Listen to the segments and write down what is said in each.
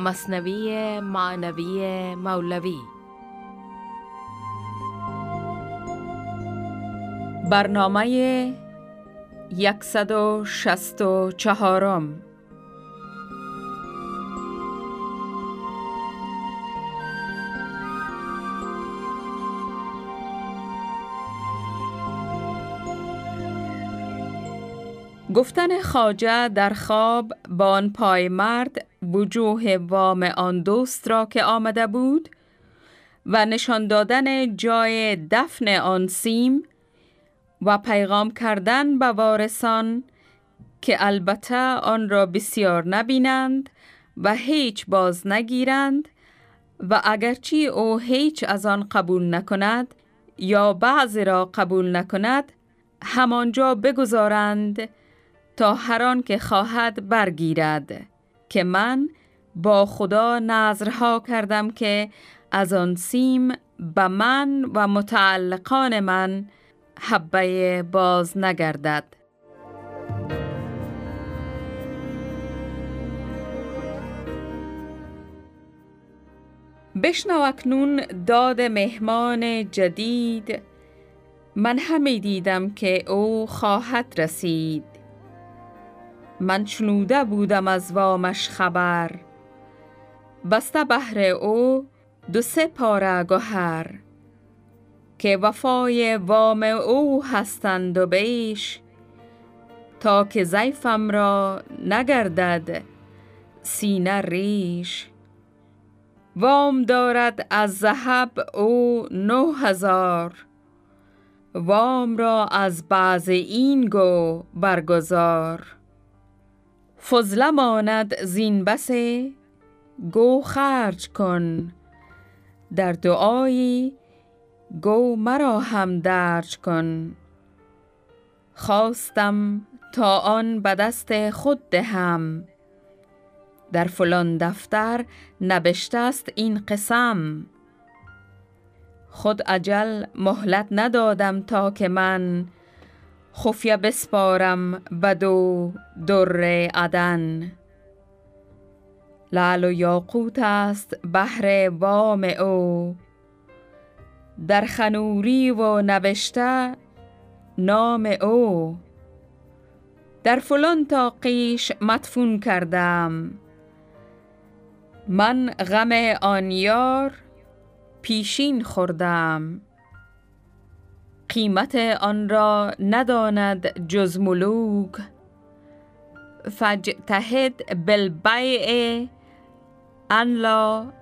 مصنوی معنوی مولوی. برنامه 164 گفتن خاجه در خواب با آن پای مرد وجوه وام آن دوست را که آمده بود و نشان دادن جای دفن آن سیم و پیغام کردن به وارثان که البته آن را بسیار نبینند و هیچ باز نگیرند و اگرچه او هیچ از آن قبول نکند یا بعضی را قبول نکند همانجا بگذارند تا هر آن که خواهد برگیرد که من با خدا نظرها کردم که از آن سیم به من و متعلقان من حبه باز نگردد. بشنو اکنون داد مهمان جدید من همی دیدم که او خواهد رسید. من شنوده بودم از وامش خبر. بسته بهر او دو سه پاره گوهر که وفای وام او هستند و بیش تا که زیفم را نگردد سینه ریش. وام دارد از زهب او نه هزار وام را از بعض این گو برگزار. فضله ماند زین بسه گو خرج کن. در دعایی گو مرا هم درج کن. خواستم تا آن به دست خود دهم. در فلان دفتر نبشته است این قسم. خود عجل مهلت ندادم تا که من خفیه بسپارم بدو در عدن. لعل و یاقوت است بهر وام او. در خنوری و نوشته نام او. در فلان تاقیش مدفون کردم. من غم آن یار پیشین خوردم. قیمت آن را نداند جز ملوک. فجتهد بالبیع ان لا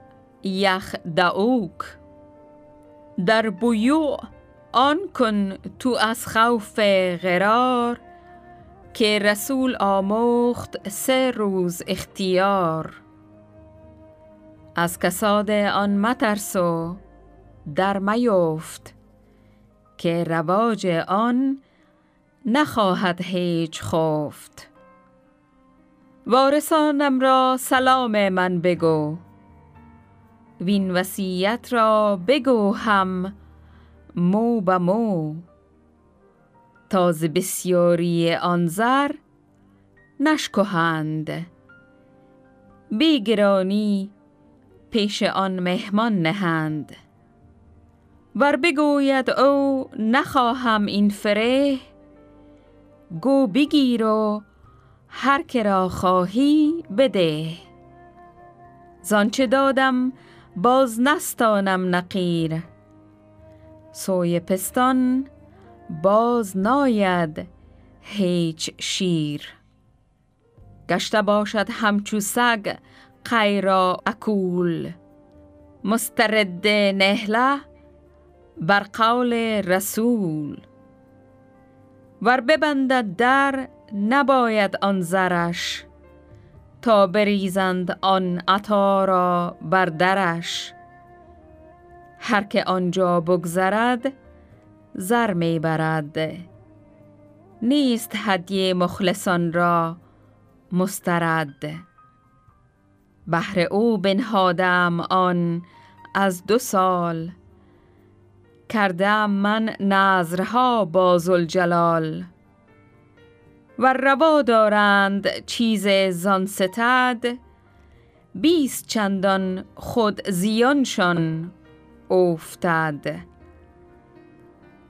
یخدعوک. در بیوع آن کن تو از خوف غرار که رسول آموخت سه روز اختیار. از کساد آن مترسو در میفت که رواج آن نخواهد هیچ خفت. وارثانم را سلام من بگو. وین وصیت را بگو هم مو به مو. تاز بسیاری آن زر نشکهند. بیگرانی پیش آن مهمان نهند. ور بگوید او نخواهم این فره گو بگیر و هر که را خواهی بده زانچه دادم باز نستانم نقیر سوی پستان باز ناید هیچ شیر گشته باشد همچو سگ قیرا اکول مسترد نهله بر قول رسول. ور ببندد در نباید آن زرش تا بریزند آن عطا را بر درش. هر که آنجا بگذرد زر می برد. نیست هدیه مخلصان را مسترد. بهر او بنهادم آن از دو سال. کردم من نظرها با زلجلال و روا دارند چیز زان ستد بیست چندان خود زیانشان افتد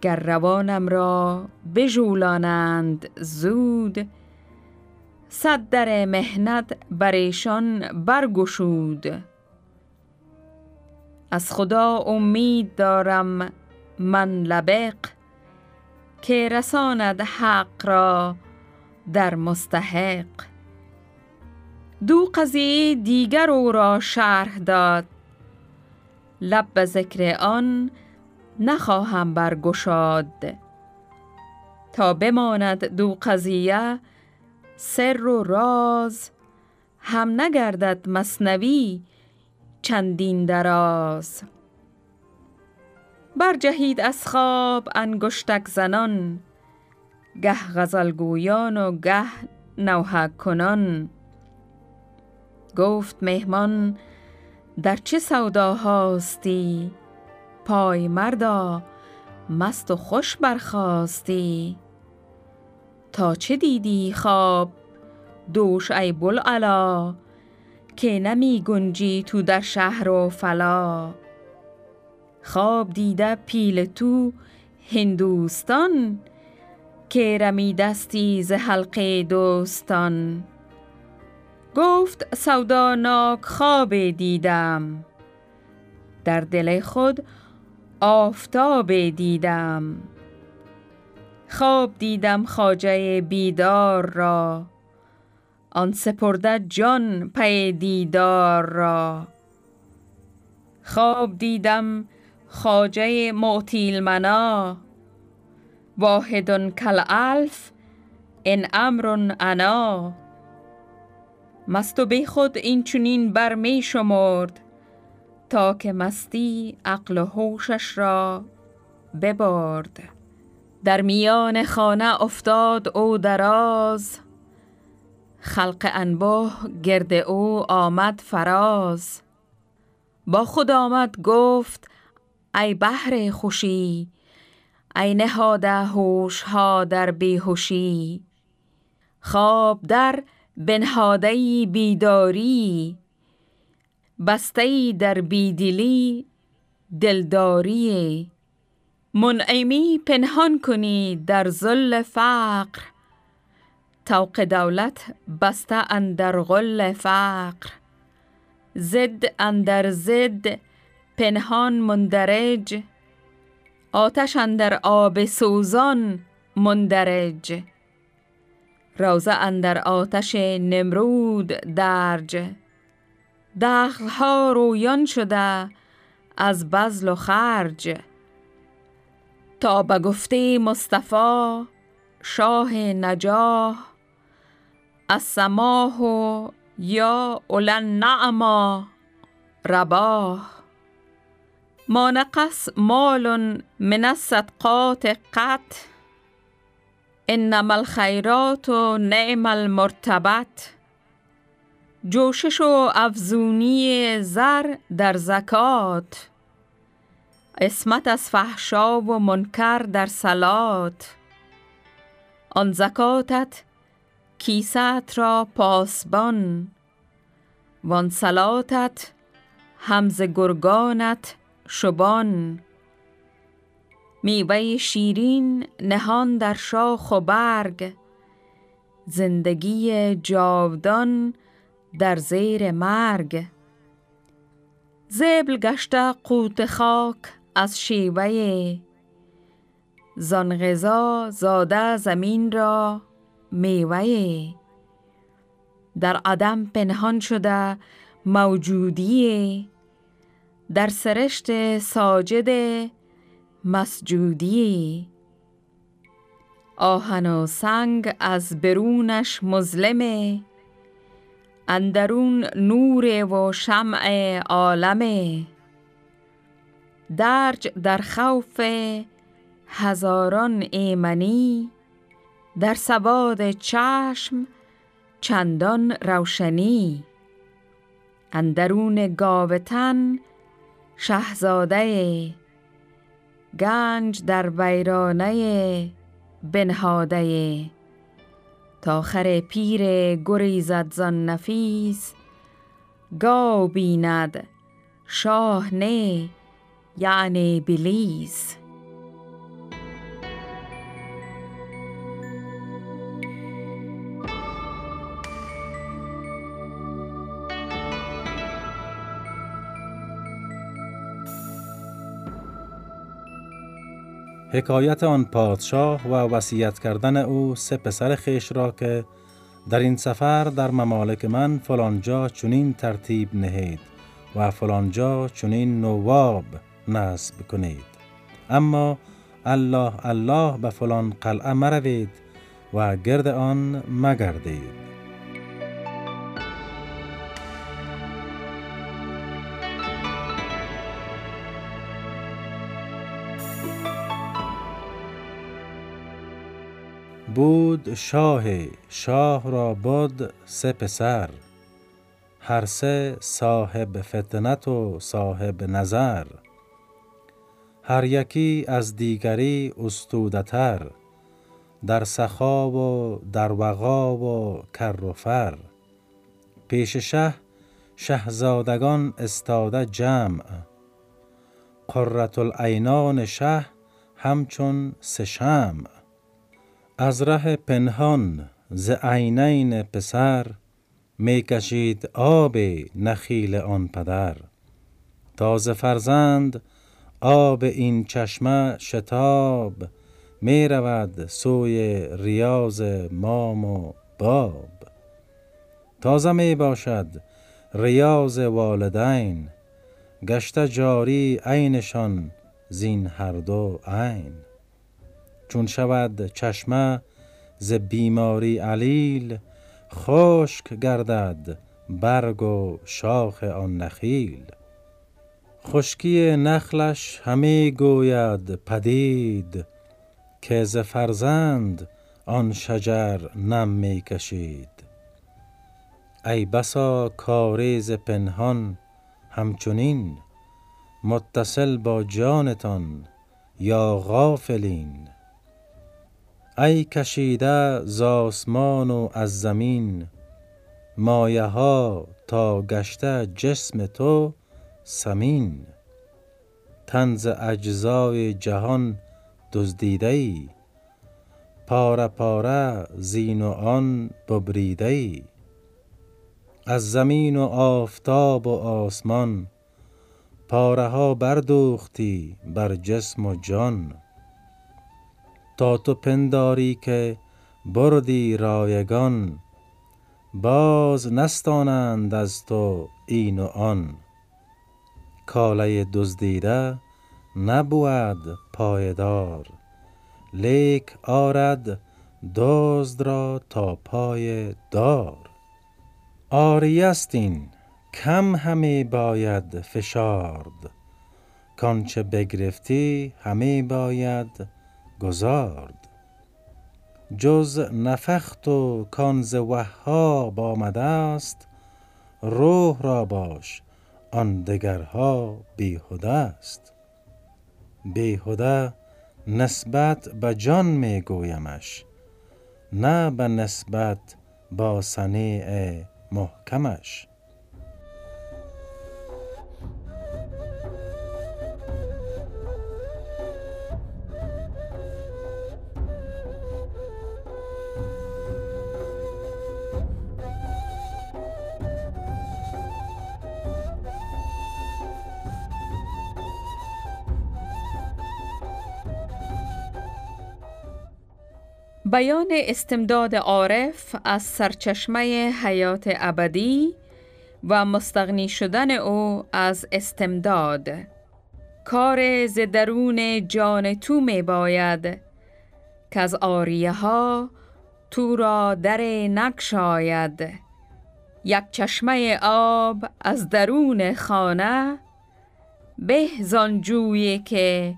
گر روانم را بجولانند زود صد در مهنت بر ایشان برگشود. از خدا امید دارم من لبق که رساند حق را در مستحق. دو قضیه دیگر او را شرح داد. لب به ذکر آن نخواهم برگشاد. تا بماند دو قضیه سر و راز هم نگردد مصنوی چندین دراز. برجهید از خواب انگشتک زنان. گه غزلگویان و گه نوحک کنان. گفت مهمان در چه سودا هاستی؟ پای مردا مست و خوش برخواستی تا چه دیدی خواب؟ دوش ای بلعلا که نمی گنجی تو در شهر و فلا. خواب دیده پیل تو هندوستان که رمیدستی ز حلقه دوستان. گفت سوداناک خواب دیدم در دل خود آفتاب دیدم. خواب دیدم خاجه بیدار را آن سپرده جان پی دیدار را. خواب دیدم خاجه معتیل منا واحد کل الف ان امر انا. مست و بی خود این چونین بر می شمرد تا که مستی عقل و هوشش را ببرد. در میان خانه افتاد او دراز خلق انبه گرد او آمد فراز. با خود آمد گفت ای بحر خوشی ای نهاده هوش ها در بیهوشی. خواب در بنهاده بیداری بسته در بیدلی دلداری. منعمی پنهان کنی در ذل فقر توق دولت بسته اندر غل فقر. زد اندر زد پنهان مندرج. آتش اندر آب سوزان مندرج. روزه اندر آتش نمرود درج. دخلها رویان شده از بزل و خرج. تا به گفته مصطفی شاه نجاه از سماه یا اولن نعما رباه. ما نقص مال من الصدقات قط. انما الخیرات و نعم المرتبت. جوشش و افزونی زر در زکات. اسمت از فحشا و منکر در سلات آن زکاتت کیست را پاسبان وان سلاتت همز گرگانت شبان. میوه شیرین نهان در شاخ و برگ. زندگی جاودان در زیر مرگ. زبل گشته قوت خاک از شیوه. زان غذا زاده زمین را میوه. در عدم پنهان شده موجودی. در سرشت ساجد مسجودی. آهن و سنگ از برونش مظلمه اندرون نور و شمع عالمه درج در خوف هزاران ایمنی در سواد چشم چندان روشنی. اندرون گاوتن شهزاده گنج در ویرانه بنهاده. تا، خر پیر گریزد زان نفیس گاو بیند شاه نه یعنی بلیز حکایت آن پادشاه و وصیت کردن او سه پسر خیش را که در این سفر در ممالک من فلانجا چنین ترتیب نهید و فلانجا چنین نواب نصب کنید. اما الله الله به فلان قلعه مروید و گرد آن مگردید. بود شاه شاه را بود سه پسر هر سه صاحب فتنت و صاحب نظر. هر یکی از دیگری استودتر در سخا و در وغا و کر و فر. پیش شه شهزادگان استاده جمع قررت العینان شه همچون سه شمع. از ره پنهان ز عینین پسر می کشید آب نخیل آن پدر. تازه فرزند آب این چشمه شتاب می رود سوی ریاض مام و باب. تازه می باشد ریاض والدین گشته جاری عینشان زین هر دو عین. چون شود چشمه ز بیماری علیل خشک گردد برگ و شاخ آن نخیل. خشکی نخلش همه گوید پدید که ز فرزند آن شجر نم می کشید. ای بسا کاریز پنهان همچنین متصل با جانتان یا غافلین. ای کشیده ز آسمان و از زمین مایه ها تا گشته جسم تو سمین. تن ز اجزای جهان دزدیده ای پاره پاره زین و آن ببریده ای از زمین و آفتاب و آسمان پاره ها بردوختی بر جسم و جان. تا تو پنداری که بردی رایگان باز نستانند از تو این و آن. کاله دزدیده نبود پایدار لیک آرد دزد را تا پای دار. آری این کم همی باید فشارد. کانچه بگرفتی همی باید گذارد. جز نفخت و کانز وهاب آمده است روح را باش آن دگرها بیهوده است. بیهوده نسبت به جان می گویمش نه به نسبت با صنیع محکمش. بیان استمداد عارف از سرچشمه حیات ابدی و مستغنی شدن او از استمداد. کار ز درون جان تو می باید که از آریه ها تو را در نکشاید یک چشمه آب از درون خانه به زانجویی که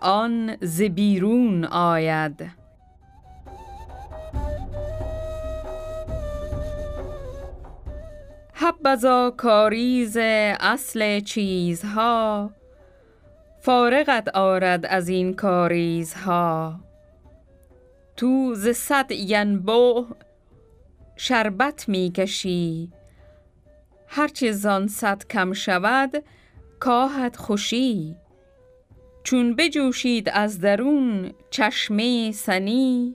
آن ز بیرون آید. حبذا کاریز اصل چیزها فارغت آرد از این کاریزها. تو ز صد ینبو شربت می کشی. هرچه زان صد کم شود کاهد خوشی. چون بجوشید از درون چشمه سنی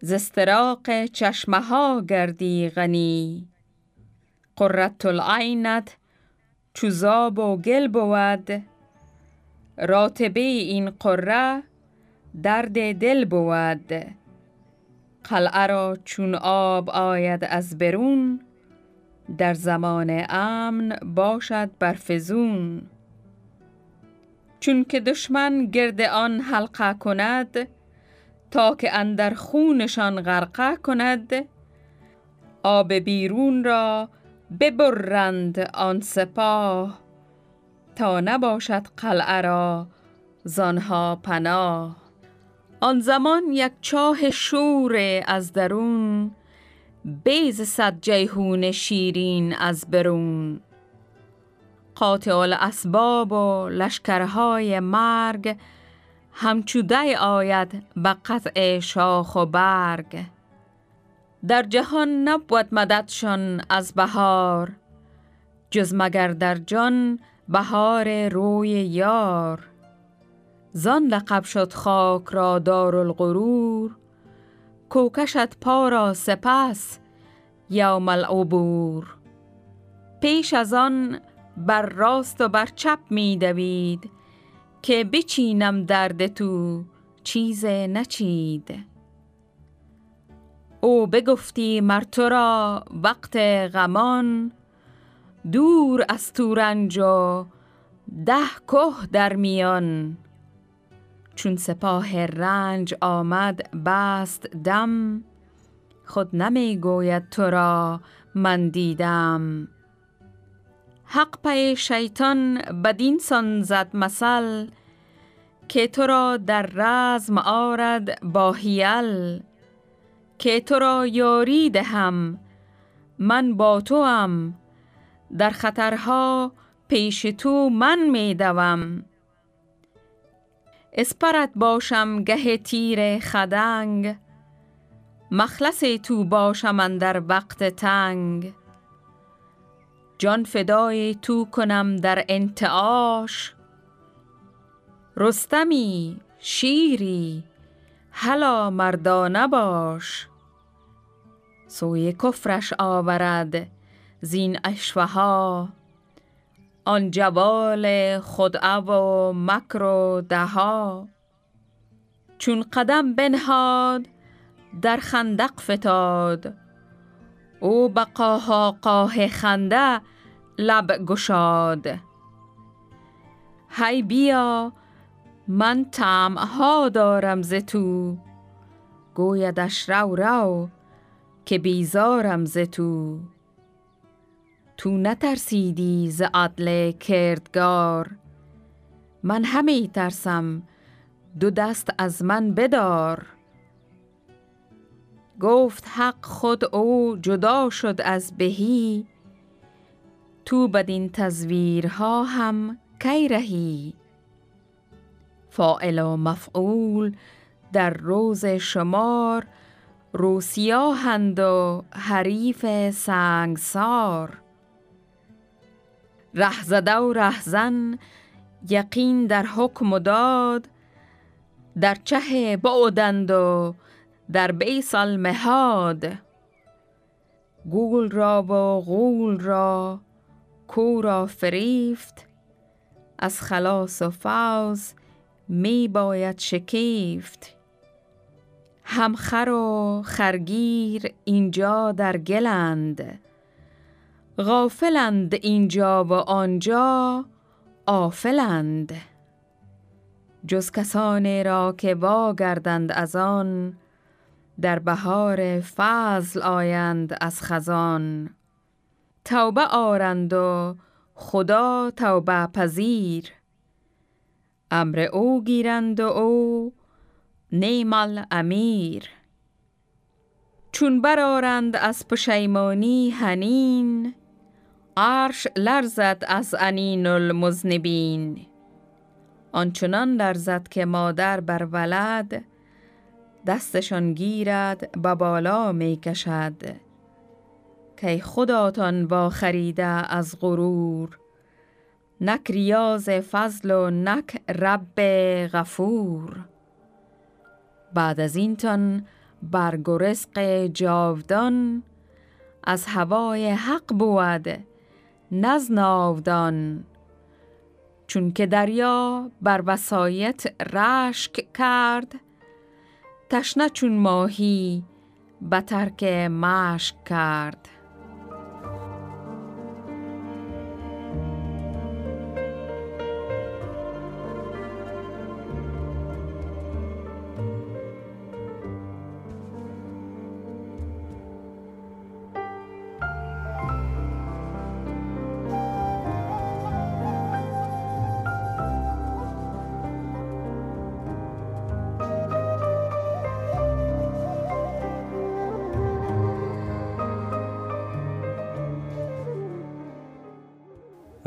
زستراق چشمه ها گردی غنی. قررت العینت چوزاب و گل بود. راتبه این قره درد دل بود. قلعه را چون آب آید از برون در زمان امن باشد برفزون. چون که دشمن گرد آن حلقه کند تا که اندر خونشان غرقه کند آب بیرون را ببرند آن سپاه تا نباشد قلعه را زانها پناه. آن زمان یک چاه شور از درون بیز صد جیهون شیرین از برون. قاطع الاسباب و لشکرهای مرگ همچوده آید به قطع شاخ و برگ. در جهان نبود مددشان از بهار جز مگر در جان بهار روی یار. زان لقب شد خاک را دار الغرور کوکشت پا را سپس یوم العبور. پیش از آن بر راست و بر چپ می دوید که بچینم درد تو چیز نچید. او بگفتی مر تو را وقت غمان دور از تورنج و ده که در میان. چون سپاه رنج آمد بست دم خود نمی گوید تو را من دیدم. حق پی شیطان بدین سان زد مثل که تو را در رزم آرد با هیل که تو را یاری دهم. من با تو هم در خطرها پیش تو من می دوم اسپرت باشم گه تیر خدنگ. مخلص تو باشم در وقت تنگ. جان فدای تو کنم در انتعاش. رستمی شیری هلا مردانه باش سوی کفرش آورد زین اشوها. آن جوال خدعه و مکر و دها. چون قدم بنهاد در خندق فتاد. او بقاها قاه خنده لب گشاد. هی بیا من ها دارم ز تو. گویدش رو رو که بیزارم ز تو. تو نترسیدی ز عدل کردگار. من همی ترسم دو دست از من بدار. گفت حق خود او جدا شد از بهی. تو بدین تزویرها هم کی رهی؟ فاعل و مفعول در روز شمار روسیاهند و حریف سنگسار. رهزده و رهزن یقین در حکم و داد در چه بعدند و در بیس المهاد. گول را و غول را کو را فریفت از خلاص و فوز می باید شکیفت همخر و خرگیر اینجا در گلند. غافلند اینجا و آنجا آفلند. جز کسانی را که واگردند از آن در بهار فضل آیند از خزان. توبه آرند و خدا توبه پذیر. امر او گیرند و او نیمال امیر. چون برارند از پشیمانی هنین عرش لرزد از انین المزنبین آنچنان لرزد که مادر بر ولد دستشان گیرد به بالا می کشد. که خداتان با خریده از غرور. نک ریاض فضل و نک رب غفور. بعد از اینتان برگ و رزق جاودان از هوای حق بود نزناودان چون که دریا بر وسایت رشک کرد تشنه چون ماهی به ترک مشک کرد.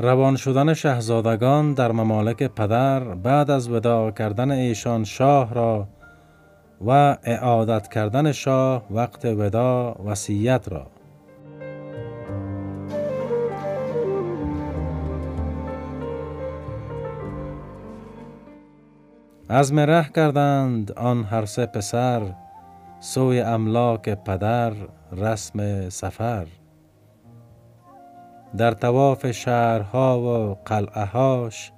روان شدن شهزادگان در ممالک پدر بعد از وداع کردن ایشان شاه را و اعادت کردن شاه وقت وداع وصیت را. از مره کردند آن هر سه پسر سوی املاک پدر رسم سفر. در تواف شهرها و قلعهاش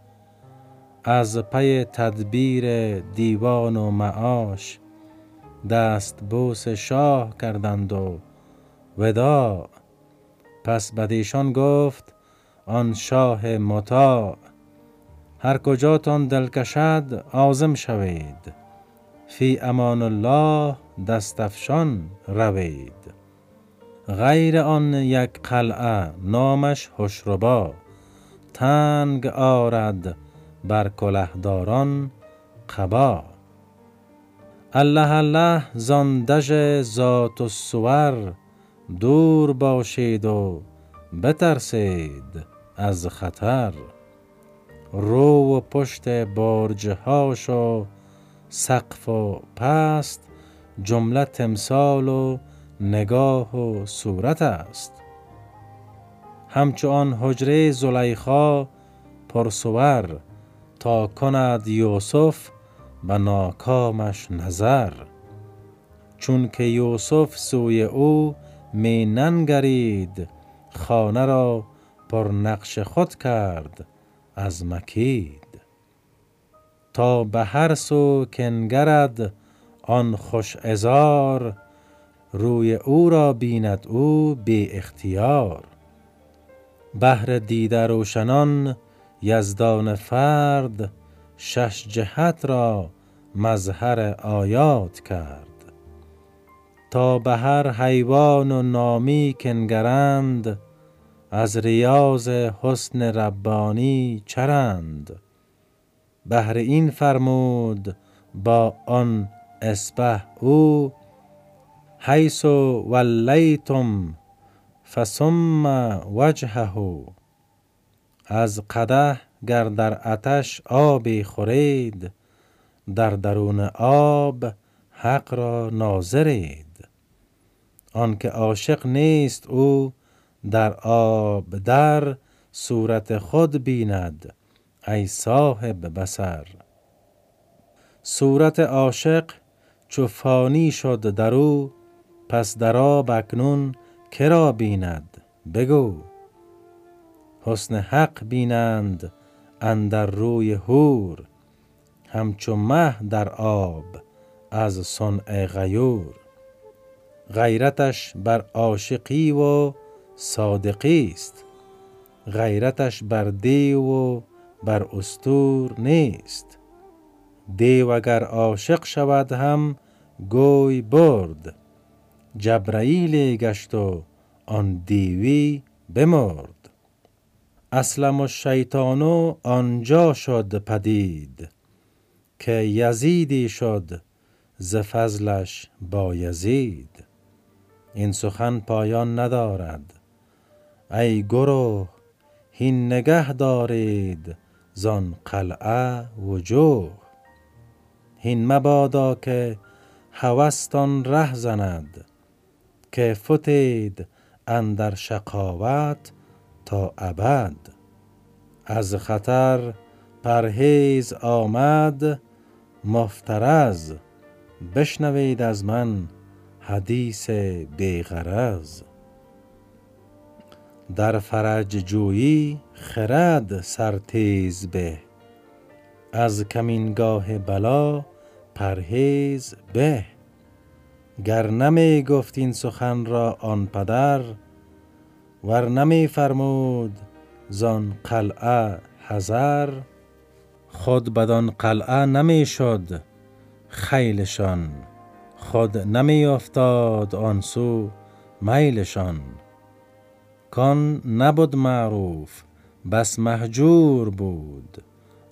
از پی تدبیر دیوان و معاش دست بوس شاه کردند و ودا پس بدیشان گفت آن شاه مطاع هر کجاتان دل کشد آزم شوید. فی امان الله دستفشان روید. غیر آن یک قلعه نامش هشربا تنگ آرد بر کلهداران قبا. الله الله زاندج ذات و سور دور باشید و بترسید از خطر. رو و پشت برجهاش و سقف و پست جمله تمثال و نگاه و صورت است. همچون حجره زلیخا پرسور تا کند یوسف به ناکامش نظر. چون که یوسف سوی او می ننگرید خانه را پر نقش خود کرد از مکید. تا به هر سو کنگرد آن خوش ازار روی او را بیند او بی اختیار. بهر دیده روشنان یزدان فرد شش جهت را مظهر آیات کرد. تا به هر حیوان و نامی کنگرند از ریاض حسن ربانی چرند. بهر این فرمود با آن اسبه او حیث ولیتم فسم وجهه از قده گر در آتش آبی خورید در درون آب حق را ناظرید. آنکه عاشق نیست او در آب در صورت خود بیند ای صاحب بسر صورت عاشق چو فانی شد در او پس در آب اکنون کرا بیند؟ بگو. حسن حق بینند اندر روی هور همچو مه در آب از صنع غیور. غیرتش بر عاشقی و صادقی است. غیرتش بر دیو و بر استور نیست. دیو اگر عاشق شود هم گوی برد. جبرائیل گشت و آن دیوی بمرد. اسلم و شیطانو آنجا شد پدید که یزیدی شد ز فضلش با یزید. این سخن پایان ندارد. ای گروه هین نگه دارید زان قلعه وجوه. هین مبادا که هوستان ره زند که فتید اندر شقاوت تا ابد. از خطر پرهیز آمد مفترز بشنوید از من حدیث بیغرز در فرج جویی خرد سرتیز به از کمینگاه بلا پرهیز به. گر نمی گفت این سخن را آن پدر ور نمی فرمود زان قلعه حذر. خود بدان قلعه نمی شد خیلشان خود نمی افتاد آن سو میلشان. کان نبود معروف بس محجور بود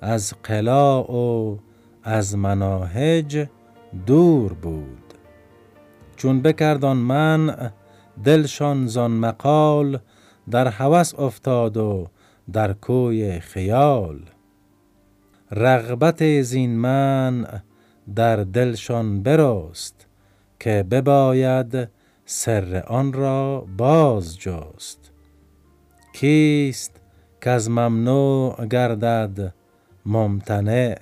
از قلاع و از مناهج دور بود. چون بکردان من دلشان زان مقال در هوس افتاد و در کوی خیال. رغبت زین من در دلشان برست که بباید سر آن را باز جست. کیست که از ممنوع گردد ممتنع؟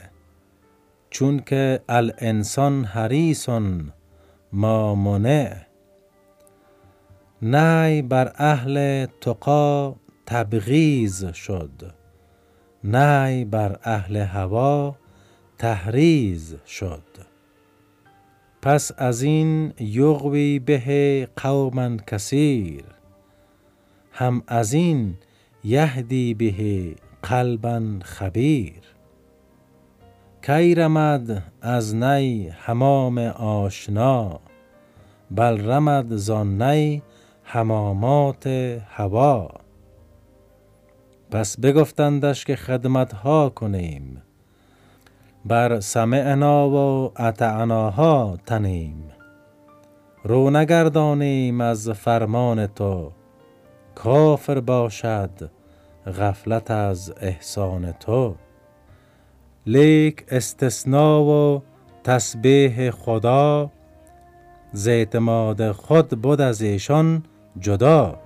چون که الانسان حریصن ما منع نی بر اهل تقا تبغیض شد. نی بر اهل هوا تحریز شد. پس از این یغوی به قوما کثیر. هم از این یهدی به قلبا خبیر. کی رمد از نی حمام آشنا بل رمد زان نی حمامات هوا. پس بگفتندش که خدمتها کنیم بر سمعنا و اطعناها تنیم. رو نگردانیم از فرمان تو کافر باشد غفلت از احسان تو. لیک استثنا و تسبیح خدا ز اعتماد خود بود از ایشان جدا.